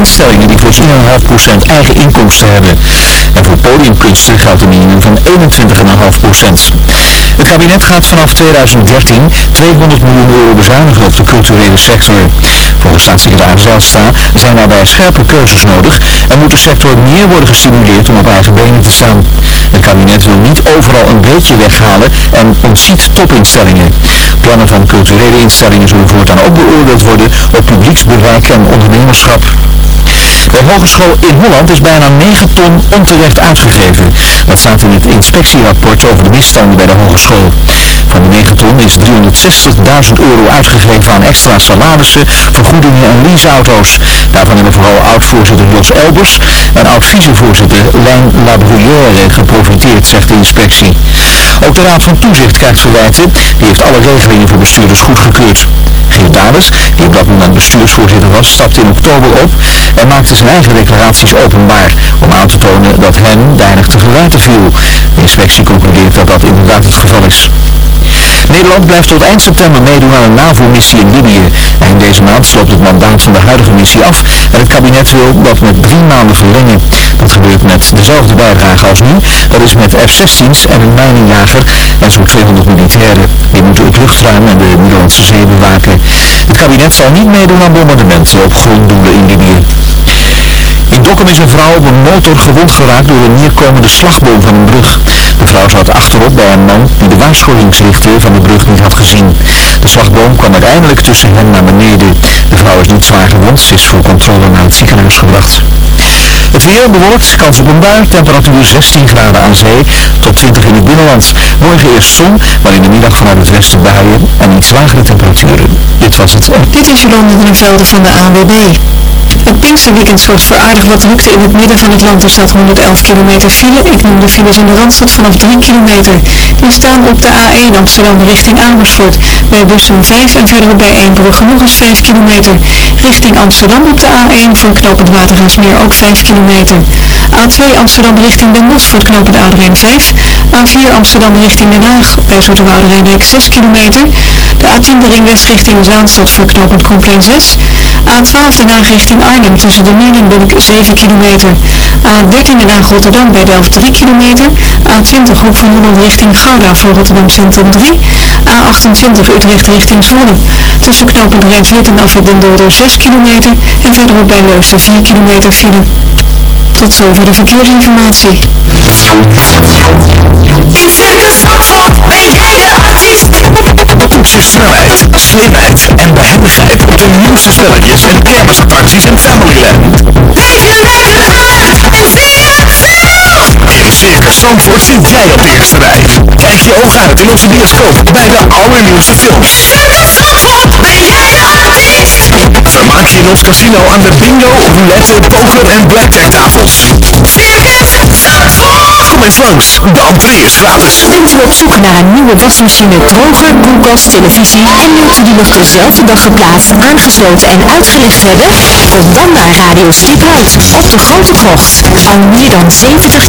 instellingen die voor 10,5% eigen inkomsten hebben. En voor podiumkunsten geldt een minimum van 21,5%. Het kabinet gaat vanaf 2013 200 miljoen euro bezuinigen op de culturele sector. Volgens staatssecretaris Zijlstra zijn daarbij scherpe keuzes nodig en moet de sector meer worden gestimuleerd om op eigen benen te staan. Het kabinet wil niet overal een beetje weghalen en ontziet topinstellingen. Plannen van culturele instellingen zullen voortaan ook beoordeeld worden op publieksbereik en ondernemerschap. De hogeschool in Holland is bijna 9 ton onterecht uitgegeven. Dat staat in het inspectierapport over de misstanden bij de hogeschool. Van de 9 ton is 360.000 euro uitgegeven aan extra salarissen, vergoedingen en leaseauto's. Daarvan hebben vooral oud-voorzitter Jos Elbers en oud-vicevoorzitter Lijn Labruyère geprofiteerd, zegt de inspectie. Ook de Raad van Toezicht krijgt verwijten. Die heeft alle regelingen voor bestuurders goedgekeurd. Geert Dales, die op dat moment bestuursvoorzitter was, stapte in oktober op en maakte zijn eigen declaraties openbaar om aan te tonen dat hem weinig te verwijten viel. De inspectie concludeert dat dat inderdaad het geval is. Nederland blijft tot eind september meedoen aan een NAVO-missie in Libië. Eind deze maand loopt het mandaat van de huidige missie af en het kabinet wil dat met drie maanden verlengen. Dat gebeurt met dezelfde bijdrage als nu, dat is met F-16's en een mijnenjager en zo'n 200 militairen. Die moeten het luchtruim en de Middellandse Zee bewaken. Het kabinet zal niet meedoen aan bombardementen op gronddoelen in Libië. In Dokkum is een vrouw op een motor gewond geraakt door een neerkomende slagboom van een brug. De vrouw zat achterop bij een man die de waarschuwingslichten van de brug niet had gezien. De slagboom kwam uiteindelijk tussen hen naar beneden. De vrouw is niet zwaar gewond, ze is voor controle naar het ziekenhuis gebracht. Het weer bewolkt, kans op een bui, temperatuur 16 graden aan zee tot 20 in het binnenland. Morgen eerst zon, maar in de middag vanuit het westen buien en iets lagere temperaturen. Dit was het. Dit is Jolande van Velden van de ANWB. Het Pinksterweekend zorgt voor aardig wat drukte in het midden van het land. Er staat 111 kilometer file. Ik noem de files in de Randstad vanaf 3 kilometer. Die staan op de A1 Amsterdam richting Amersfoort. Bij Bussum 5 en verderop bij Eembrugge nog eens 5 kilometer. Richting Amsterdam op de A1 voor knooppunt Watergaasmeer ook 5 kilometer. A2 Amsterdam richting Den Bosch voor knooppunt Ouderijn 5. A4 Amsterdam richting Den Haag bij Zoeterwoude Rijndijk 6 kilometer. De A10 de ring west richting Zaanstad voor knooppunt Koenplein 6. A12 Den Haag richting Arnhem tussen de Meer en Bulk 7 kilometer. A13 Den Haag Rotterdam bij Delft 3 kilometer. A20 Hoek van Holland richting Gouda voor Rotterdam Centrum 3. A28 Utrecht richting Zwolle. Tussen knooppunt Rijnswit en Afrit Den Dolder 6 kilometer. En verderop bij Leusden 4 kilometer file. Tot zover de verkeersinformatie. In Circus Zandvoort ben jij de artiest. Toets je snelheid, slimheid en behendigheid op de nieuwste spelletjes en kermisattracties in Familyland. Leef je lekker uit en zie je Zandvoort zit jij op de eerste rij. Kijk je ogen uit in onze bioscoop bij de allernieuwste films. Circus Zandvoort ben jij de artiest. Vermaak je in ons casino aan de bingo, roulette, poker en blackjack tafels. Circus Zandvoort. Kom eens langs, de entree is gratis. Bent u op zoek naar een nieuwe wasmachine, droger, koelkast, televisie en wilt u die nog dezelfde dag geplaatst, aangesloten en uitgelicht hebben? Kom dan naar Radio Stiphout op de Grote Krocht. Al meer dan 70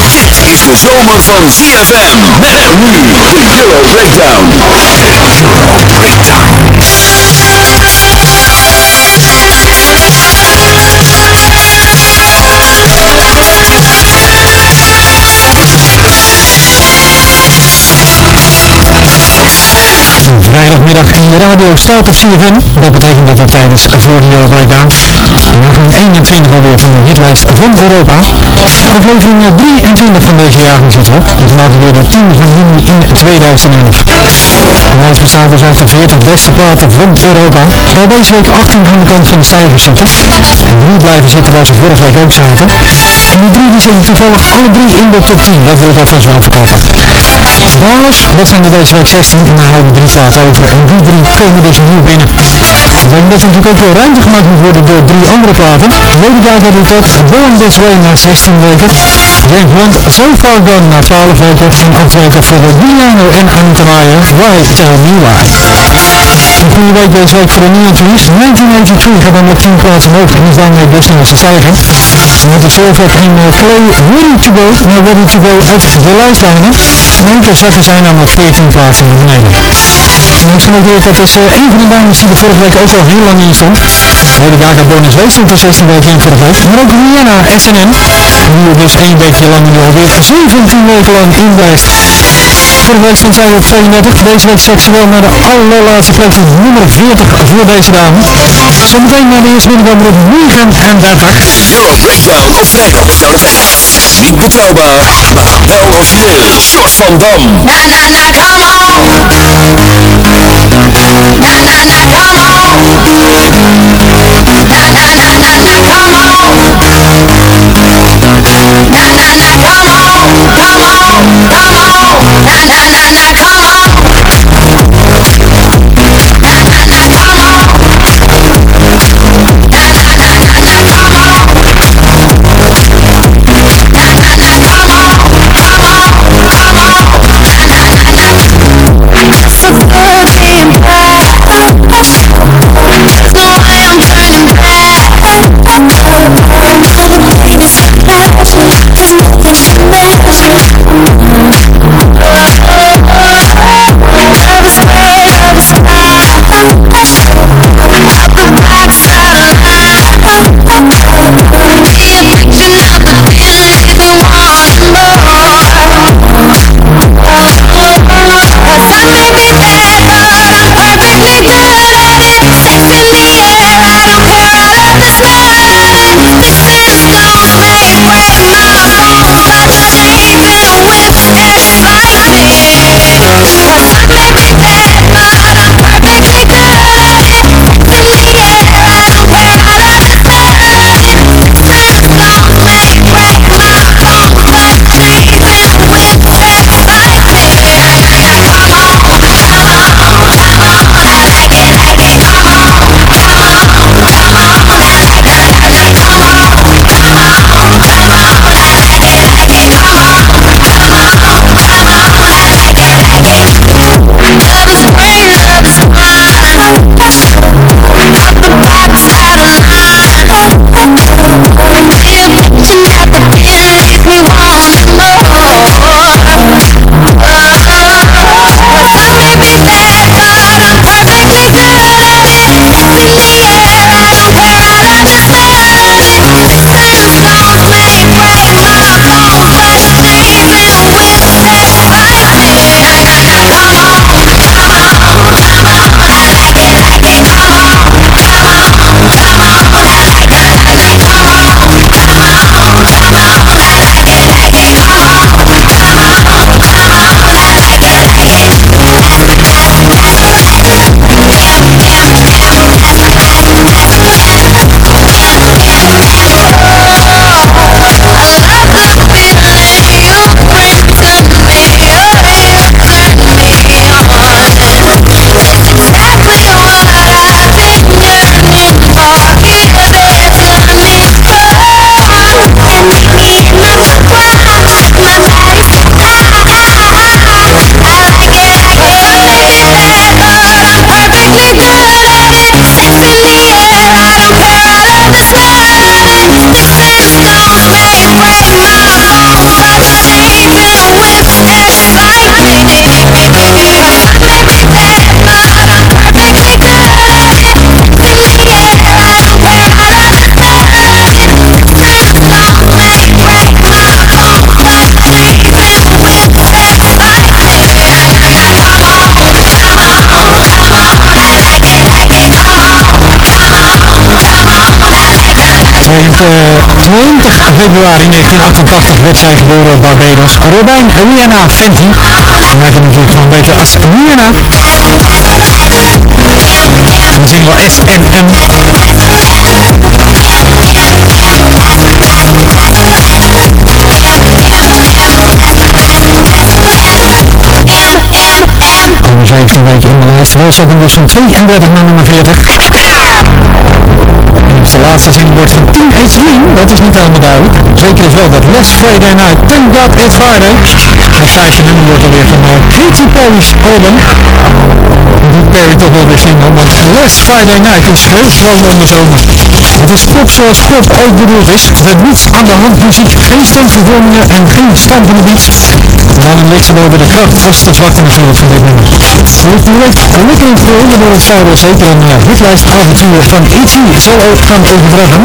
Dit is de zomer van ZFM. Met nu de Euro Breakdown. Euro Breakdown. Vrijdagmiddag in de radio staat op CFM. Dat betekent dat we tijdens voor de Euro Breakdown nog een ene 23 alweer van de hitlijst van Europa. Aflevering 23 van deze jaargang zit erop. Dat is weer de 10 van juni in 2011. De lijst bestaat dus uit de 40 beste platen van Europa. Waar deze week 18 aan de kant van de cijfers zitten. En drie blijven zitten waar ze vorige week ook zaten. En die drie die zitten toevallig alle drie in de top 10. Dat wil ik even zo verklappen. Dalers, dat zijn er deze week 16 en daar houden drie platen over. En die drie komen dus nieuw binnen. Betekent dat er natuurlijk ook weer ruimte gemaakt moet worden door drie andere platen. Lady Gaga doet dat, Born This Way na 16 weken. James Blunt, So Far Gone na 12 weken. En 8 weken voor Rihanna en Antonia, Why Tell Me Why. Een goede week deze week voor de New Release. 1983 gaat dan met 10 plaatsen omhoog en is daarmee de snelste stijger. Met de Silver en uh, Clay Ready to Go naar Ready to Go uit de lijstlijn. In één keer zakken zij namelijk 14 plaatsen naar beneden. En ik dat is uh, een van de dames die er vorige week ook al heel lang in stond. Lady Gaga Bonus Way stond er 16 weken in vorige week. Maar ook Rihanna SNM. Die er dus één weekje lang nu alweer 17 weken lang in blijft. Vorige week stond zij op 32. Deze week zakt ze wel naar de allerlaatste plek nummer 40 voor deze dame. Zometeen naar de eerste binnenkomer op 39. Euro Breakdown op vrijdag op Jouw FM. Niet betrouwbaar, maar wel origineel. Short van Dam. Na na na, come on. Na na na, come on. Na na na na na, come on. Na na na, come on, come on, come on. Na na na na, come on. 20 februari 1988 werd zij geboren op Barbados. Robijn Rihanna Fenty. En wij kennen natuurlijk gewoon beter als Rihanna. De single SNM. Komen 17 weken in de lijst. Hem dus van 32 naar nummer 40. De laatste zin wordt van Teenage Dream, dat is niet helemaal duidelijk. Zeker is wel dat Last Friday Night, Thank God It's Friday. Het vijfde nummer wordt alweer van uh, Katy Perry's album. Die Perry toch wel weer single, want Last Friday Night is heel gewoon onder zomer. Het is pop zoals pop ooit bedoeld is. Met niets aan de hand muziek, geen stemvervormingen en geen stampende beats. En dan ligt ze door de kracht als de zwakte natuurlijk van dit nummer. Lekker in te groeien, door het vrijdag zeker een uh, hitlijstavontuur van E.T. zal ook gaan overbrengen.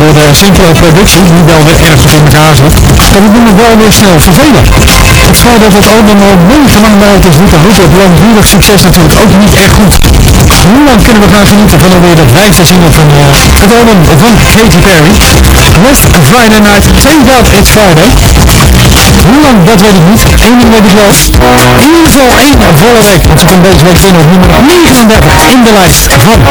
Door de simpele productie, die wel weer erg goed in elkaar zit, kan het nummer wel weer snel vervelen. Het feit dat het album al negen lang buiten is, doet de hoop op langdurig succes natuurlijk ook niet echt goed. Hoe lang kunnen we gaan genieten van alweer de vijfde single van uh, het album van Katy Perry? Last Friday Night, Thank God It's Friday. Hoe lang, dat weet ik niet. Eén ding weet ik wel. In ieder geval één volle week. Want ze komt deze week in op nummer 39 in de lijst van Europa.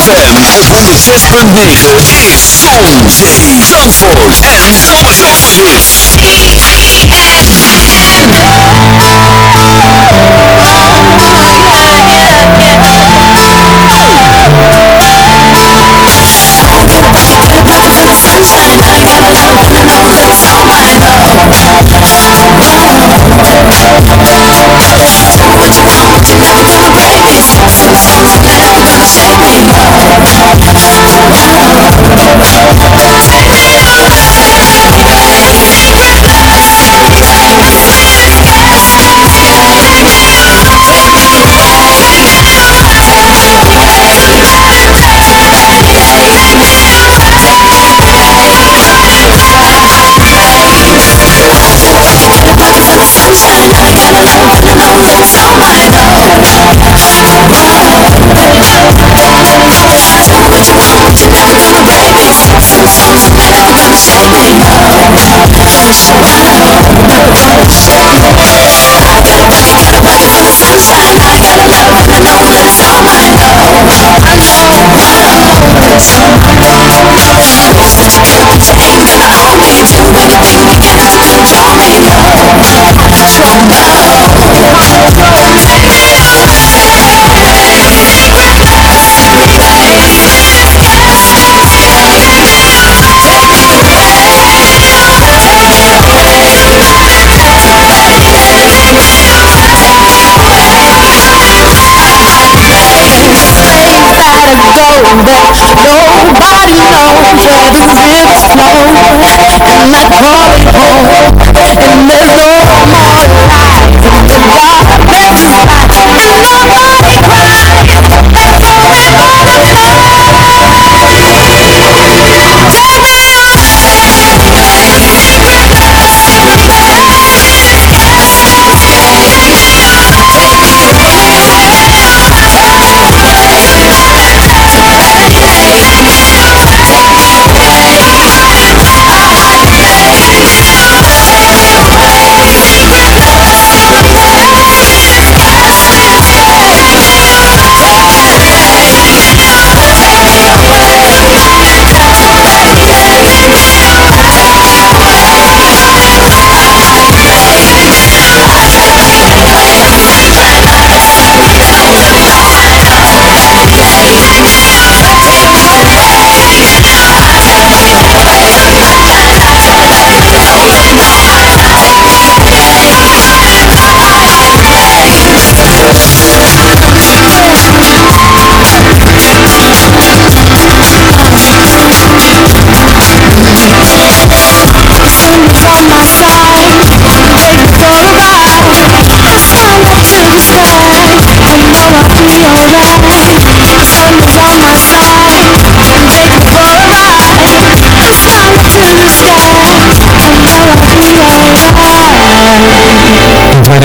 ZFM op 106.9 is Zon, Zee, Zandvoort. En Zomerhits. you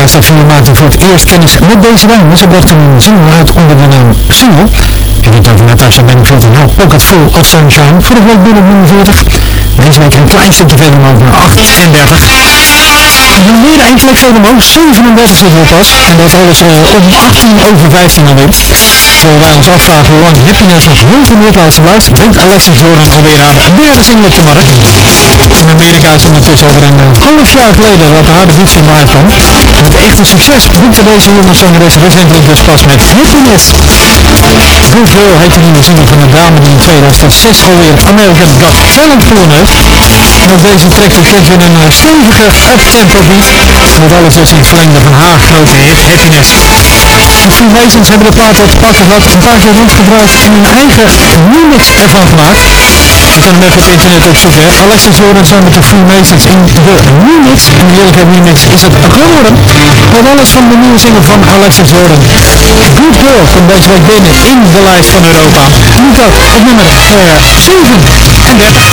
2004 maakte voor het eerst kennis met deze dame. Ze bracht een single uit onder de naam Single. Ik heb het over Natasha Bedingfield en haar Pocket Full of Sunshine. Vorige week binnen nummer 40. Deze week een klein stukje verder omhoog naar 38. En dan weer een plek verder omhoog. 37 zit er pas. En dat alles uh, om 18 over 15 alweer. Terwijl wij ons afvragen hoe lang Happiness nog heel veel plaatsen blijft, brengt Alexis Jordan alweer haar derde single op de markt. In Amerika is ondertussen over een half jaar geleden dat de harde fiets van live kwam. En het echte succes boekte deze jonge zangeres recentelijk dus pas met Happiness. Good Girl heet de nieuwe van de dame die in 2006 alweer American Got Talent heeft. En op deze track vindt weer een uh, stevige uptempo beat. Met alles dus in het verlengde van haar grote hit Happiness. De Freemasons hebben de plaat te pakken wat paar keer gebruikt en een eigen remix ervan gemaakt. Je kan hem even op internet opzoeken. Hè? Alexa Jordan samen met de Freemasons in de remix. En de eerlijke remix is het geworden. Met alles van de nieuwe single van Alexa Jordan. Good Girl komt deze week binnen in de lijst van Europa. Niet dat op nummer eh, uh, 7 en 30.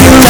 you.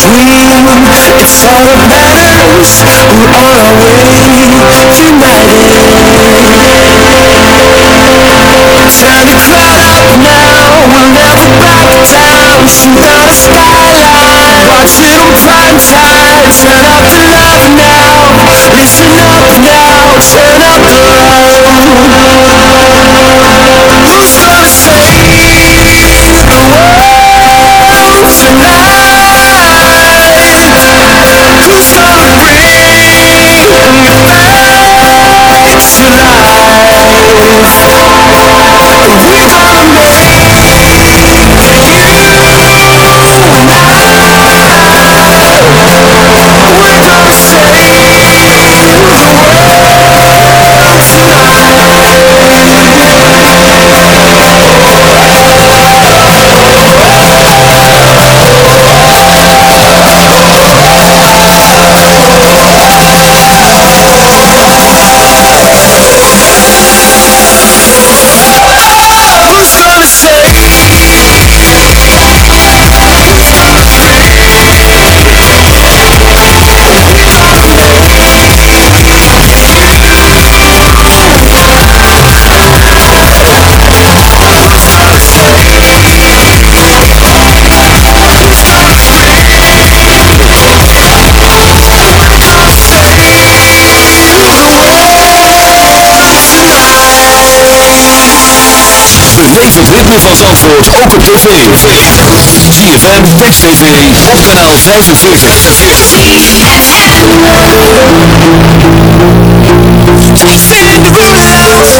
Dream, it's all that matters We're on our way, united Turn the crowd up now, we'll never back down Shoot on a skyline, watch it on prime time Turn up the love now, listen up now Turn up the love het ritme van Zandvoort ook op tv. ZFM, Text TV, op kanaal 45. We said the rules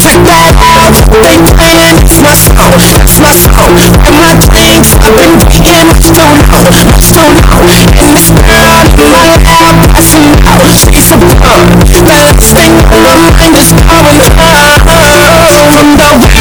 Take that off, they my song, it's my I've been long And this in Passing out, she's a thing on my mind From the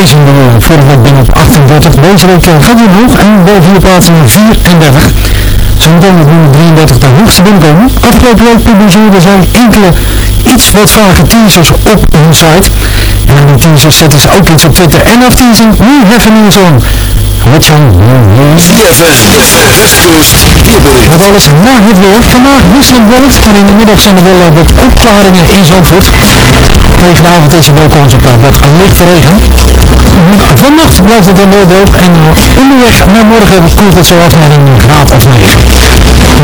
Vorige week binnen op 38. Deze week eh, gaat hij omhoog en boven vier plaatsen naar 34. Zometeen op nummer 33 de hoogste binnenkomen. Afgelopen week publiceerden zij enkele iets wat vage teasers op hun site. En die teasers zetten ze ook iets op Twitter. En af teasing, we have a new song. Wat zijn Westkust, weerbericht. wat alles na het weer. Vandaag wisselend bewolkt, maar in de middag zijn er wel wat opklaringen in Zandvoort. Tegen de avond is er wel kans op wat lichte regen. Vannacht blijft het dan wel droog en eh, onderweg naar morgen koelt het zo af naar een graad of 9.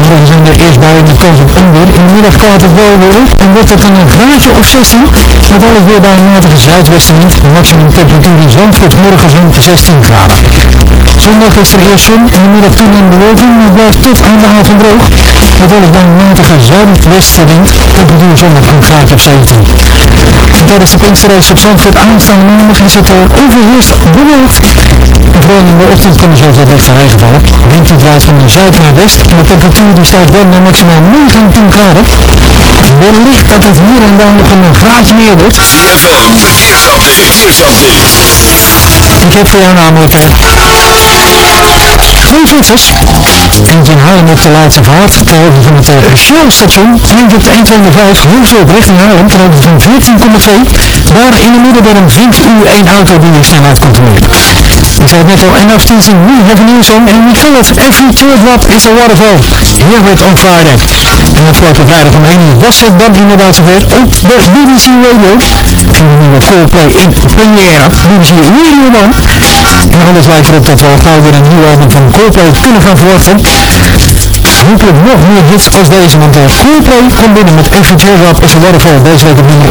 Morgen zijn er eerst buien met kans op onweer. In de middag klaart het wel weer op en wordt het dan een graadje of 16. Met alles weer bij een matige zuidwestenwind. De maximum temperatuur in Zandvoort morgen zo'n 16 graden. Zondag is er eerst zon en de middag toenemende bewolking, maar blijft tot de avond droog. Alles bij een matige zuidwestenwind. Temperatuur zondag een graadje of 17. En tijdens de Pinksterrace op Zandvoort aanstaande maandag is het uh, overheerst bewolkt. En vooral in de ochtend kan er zelfs wat lichte regen vallen. Wind draait van de zuid naar west en de temperatuur die stijgt dan naar maximaal 19 graden. Wellicht dat het hier en daar nog een graadje meer wordt. ZFM, verkeersupdate, verkeersupdate. Ik heb voor jou namelijk eh, twee fietsers. Eentje in Haarlem op de Leidse Vaart, ter hoogte van het uh, Shell-station. En eentje op de 125 Hoofddorp richting Haarlem, ter hoogte van 14,2. Daar in de middenberm vindt u één auto die je snelheid controleert. Zei het net al, en afteasing, we have a new song, and we call it Every Teardrop is a Waterfall. Here with on Friday. En afgelopen vrijdag om 1 uur was het dan inderdaad zover op de BBC Radio. En de nieuwe Coldplay in première, BBC Radio 1. En alles lijkt erop dat we al gauw weer een nieuw album van Coldplay kunnen gaan verwachten. Hopelijk nog meer hits als deze, want uh, Coldplay komt binnen met Every Teardrop is a Waterfall deze week op nummer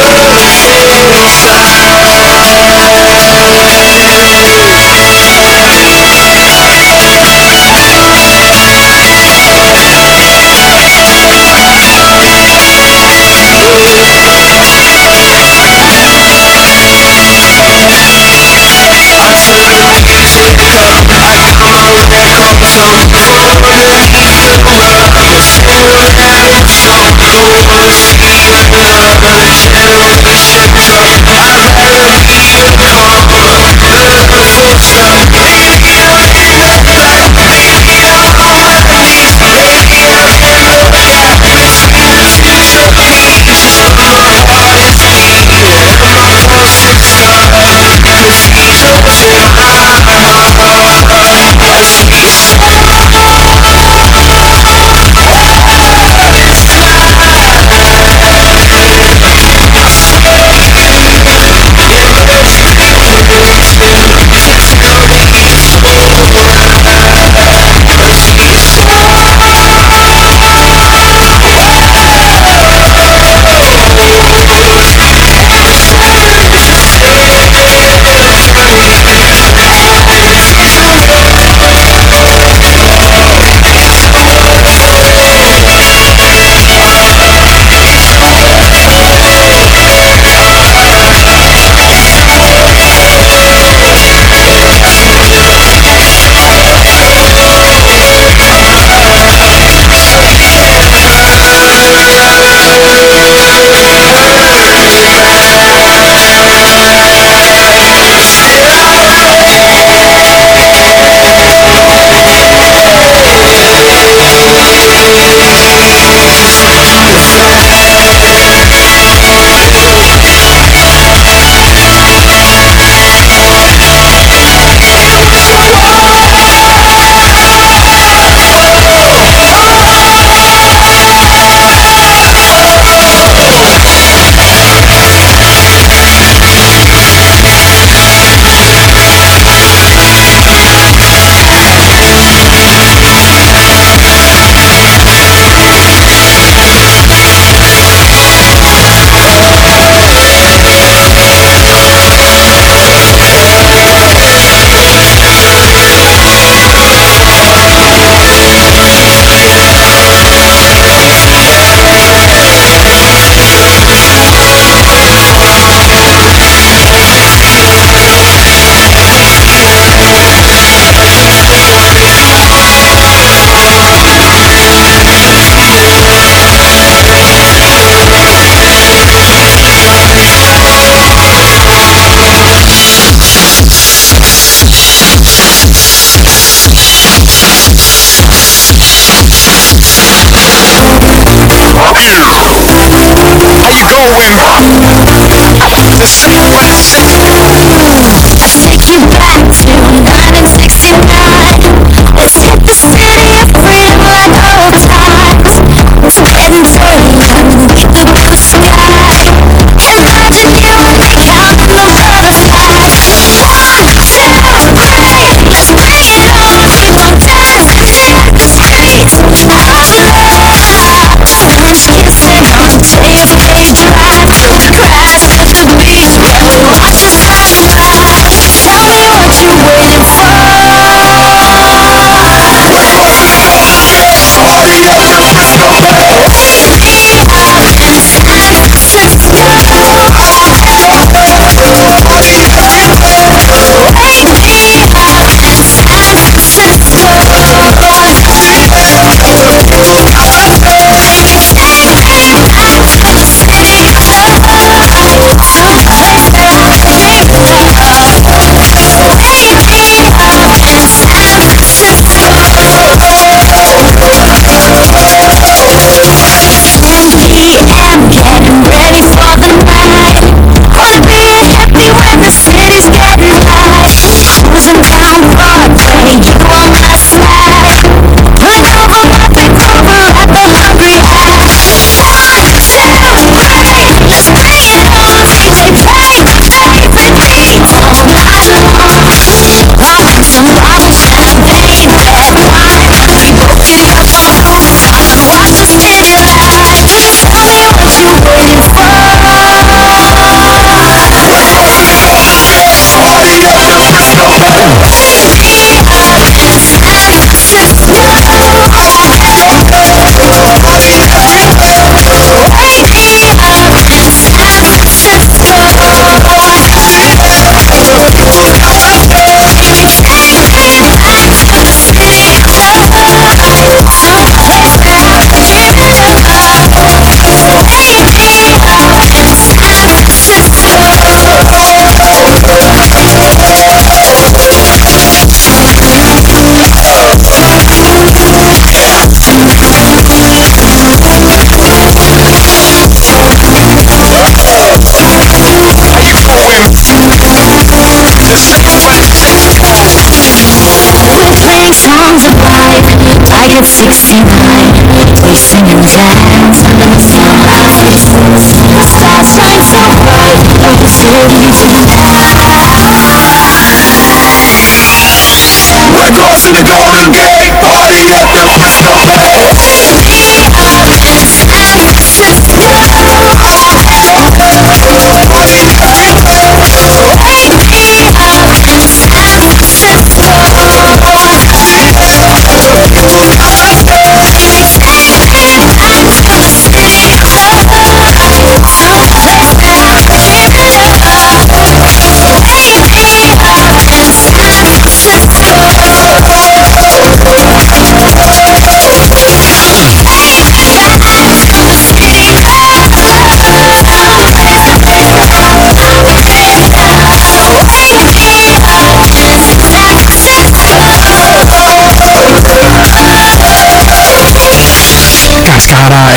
33. Thank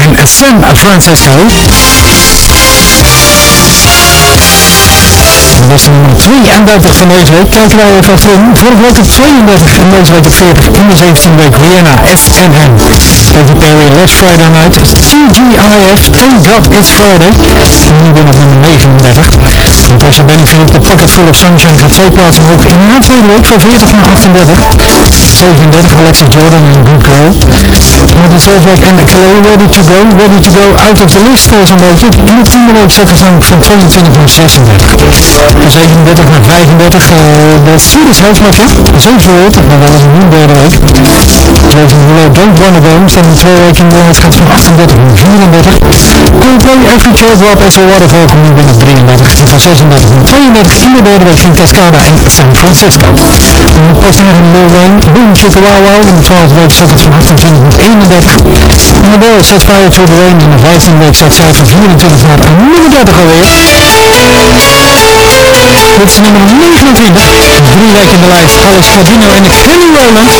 En San Francisco. Dat was nummer 32 van deze week. Kijken wij even achterin. Vorige week op 32 en deze week op 40. In de 17e week Rihanna, SNM. Katy Perry, Last Friday Night. TGIF, Thank God It's Friday. En nu weer op nummer 39. Natasha Bedingfield, The Pocket Full of Sunshine gaat twee plaatsen omhoog. In de tweede week van 40 naar 38. 37 Alexis Jordan en Good Girl. Met de zelfde week en Chloe Ready to Go. Ready to Go out of the list eh, zo'n beetje. In de tiende week zakken ze van 22 naar 36. Van 37 naar 35 uh, de Swedish House Mafia. James World, maar wel eens een nieuwe derde week. Derulo, Don't Wanna Go. In twee weken in de gaat van 38 naar 34. Coldplay, Every Child Drop as a Waterfall komt nu binnen 33. En van 36 naar 32 in de derde week ging Cascada en San Francisco. En de postnummer van Lil Wayne, Boom Chicka Wow Wow. In de 12e week zat van 28 naar 31. En Adele, Set Fire to the Rain. In de 15e week van 24 naar 39 alweer. Dit is nummer 29. Drie weken in de lijst. Alex Cardino en Kelly Rowland.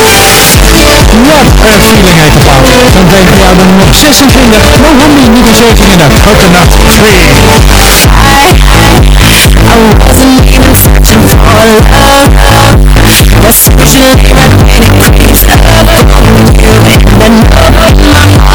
What a feeling heet de plaat. Dan denk jou de nummer 26. Mohammed, nummer 37. Coconut Tree. I wasn't even searching for love Was searching for anything other than you And I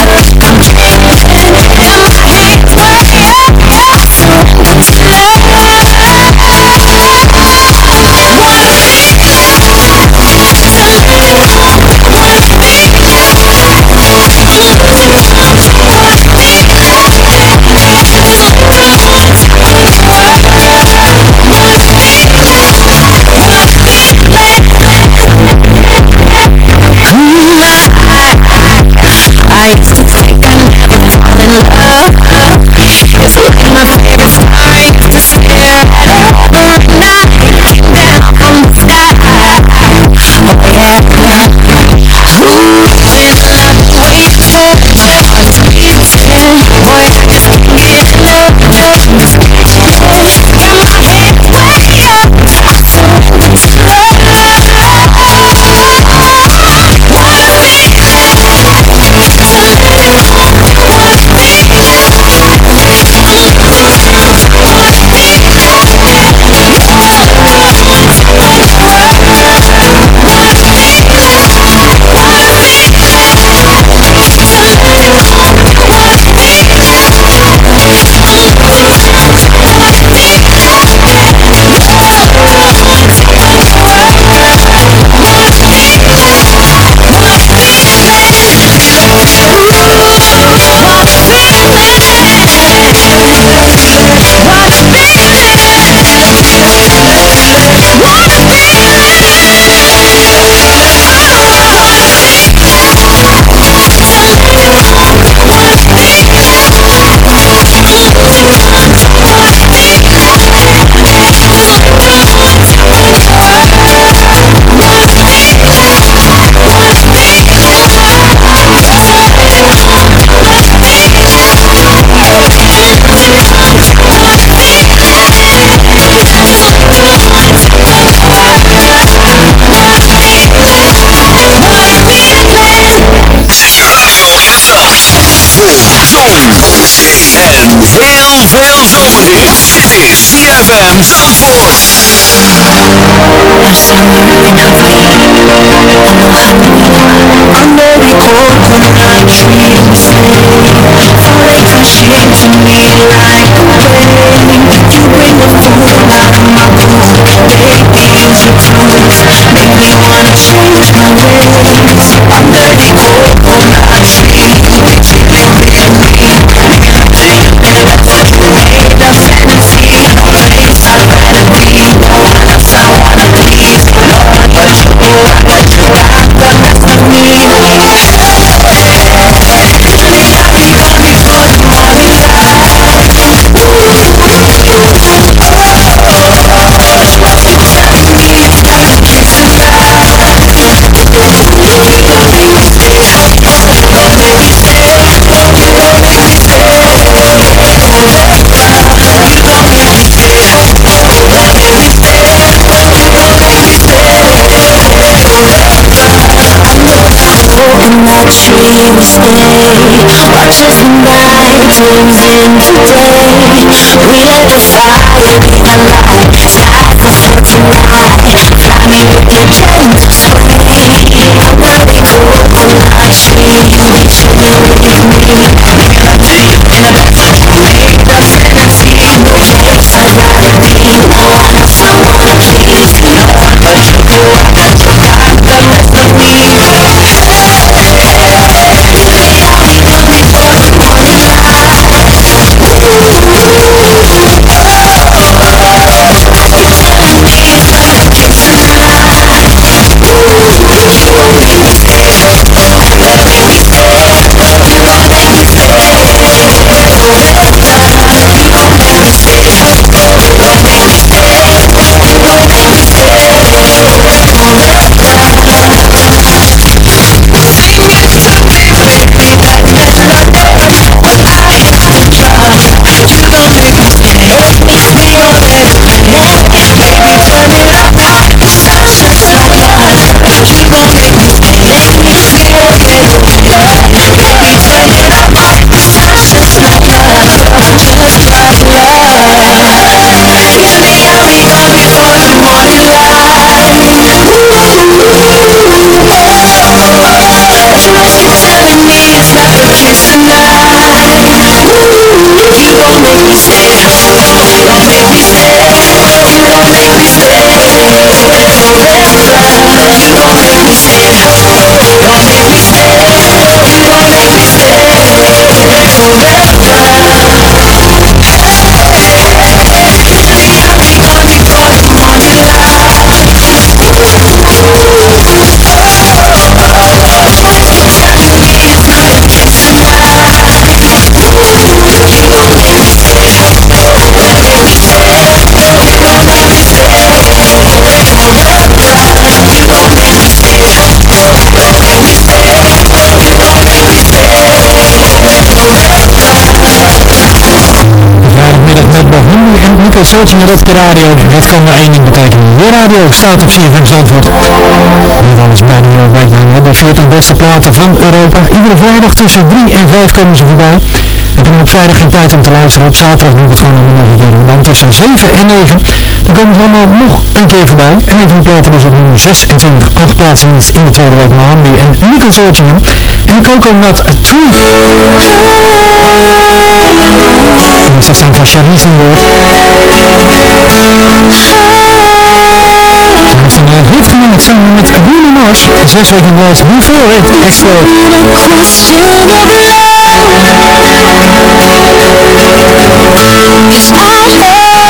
Make me wanna change my ways just night turns into day We are the fire, En Nico Searching op de radio. Het kan maar één ding betekenen. De radio staat op 4 van Zandvoort. Dit alles bijna lang. De 14 beste platen van Europa. Iedere vrijdag tussen 3 en 5 komen ze voorbij. Heb je op vrijdag geen tijd om te luisteren. Op zaterdag moet het gewoon nog een keer. Dan tussen 7 en 9. Dan komen ze allemaal nog een keer voorbij. En een van de platen is op nummer 26. Acht plaatsen winst in de tweede week Mohambi en Nico Searching. En Coco Nut 2. En ze staan van Charlize in woord. En uh, heeft gemaakt samen met Bruno Mars. Zes weken was Before It Explode.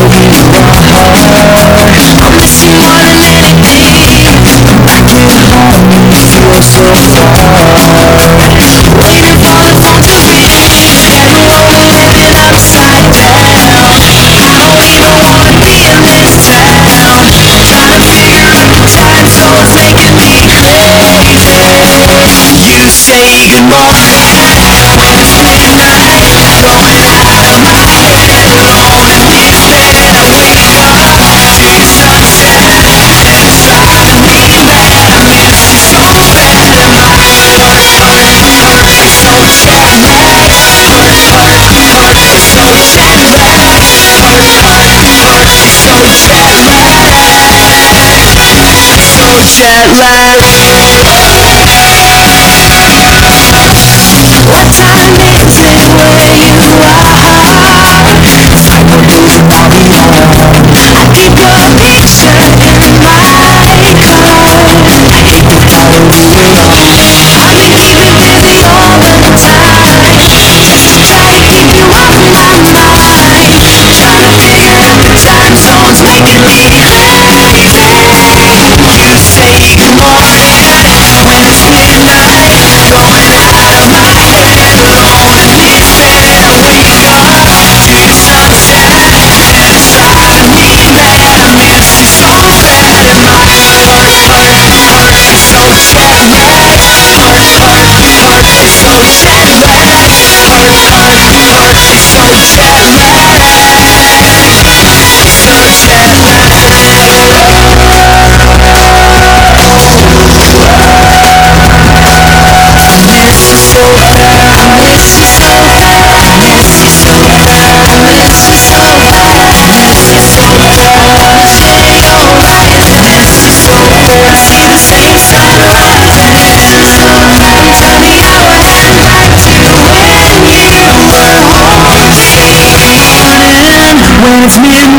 you. jet it's midnight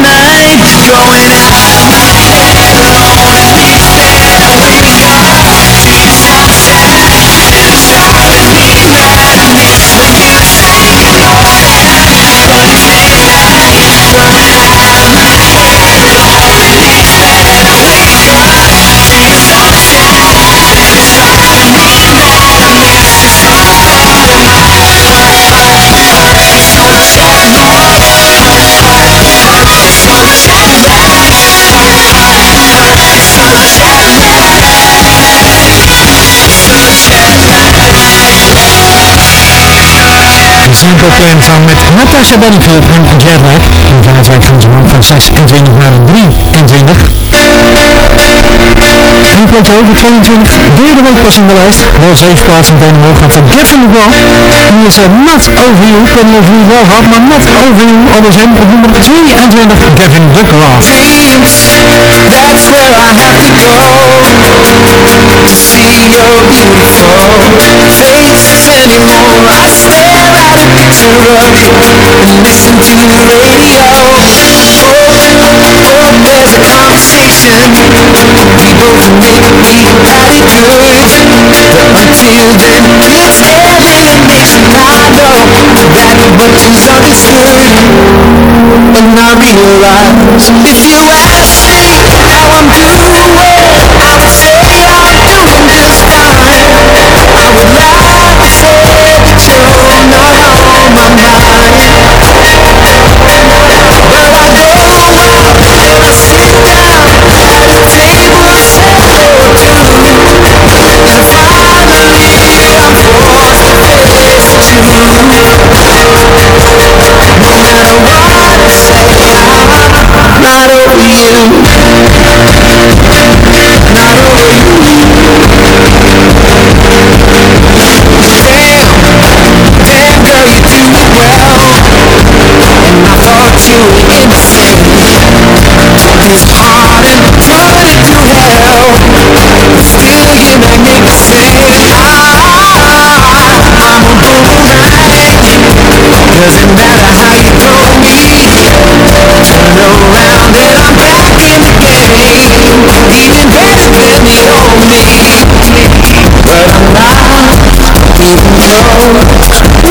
Plan samen met Natasha Bedingfield en Jetlag. In vijf gaan ze omhoog van 26 naar 23. Drie plekken over 22, derde week pas in de lijst. Wel zeven plaatsen meteen omhoog gaan van Gavin McGraw. Die is uh, Not Over You, ik weet niet wel had, maar Not Over You, anders hem op nummer 22, Gavin McGraw. That's where I have to go To see your beautiful face anymore I stare at a picture of you And listen to the radio Oh, hope there's a conversation both admit we had it good But until then, it's alienation I know that much is understood And I realize if you ask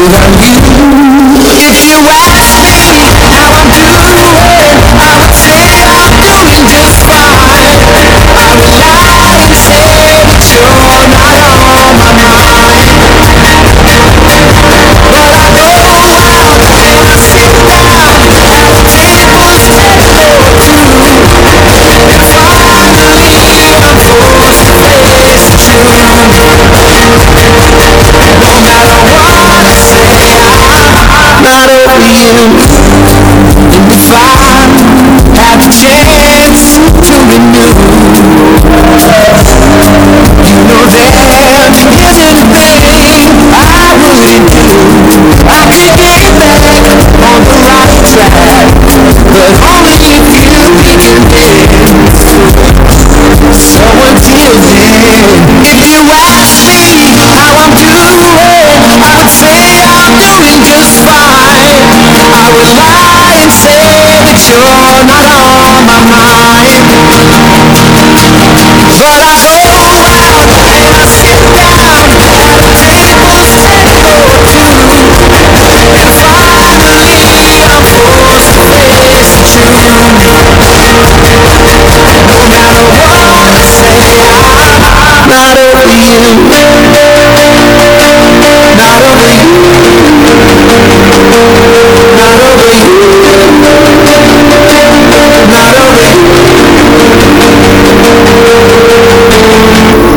להנהיג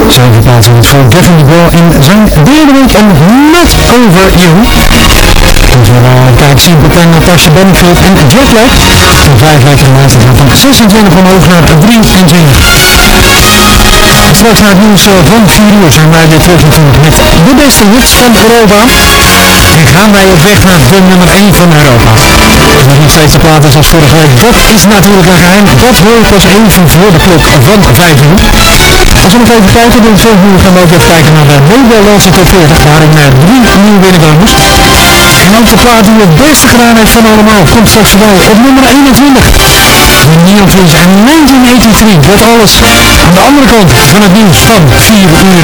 Zeven plaatsen het voor Devin DeGraw in zijn derde week en Not Over You. Dus we gaan kijken zien Pretend Natasha Benfield en Jetlag. Van vijf weken in lijst gaan van 26 omhoog naar 23. Straks naar het nieuws eh, van 4 uur zijn wij weer terug natuurlijk met de beste hits van Europa. En gaan wij op weg naar de nummer 1 van Europa. Dat is nog steeds de plaat zoals vorige week. Dat is natuurlijk een geheim. Dat hoor je pas even voor de klok van 5 uur. Als we nog even kijken, dan zo uur gaan we ook even kijken naar de Nederlandse top 40, waarin uh, drie nieuwe binnenkomers. En ook de plaat die het beste gedaan heeft van allemaal, komt straks voorbij op nummer 21. De Neon Trees en 1983, dat alles aan de andere kant van het nieuws van 4 uur.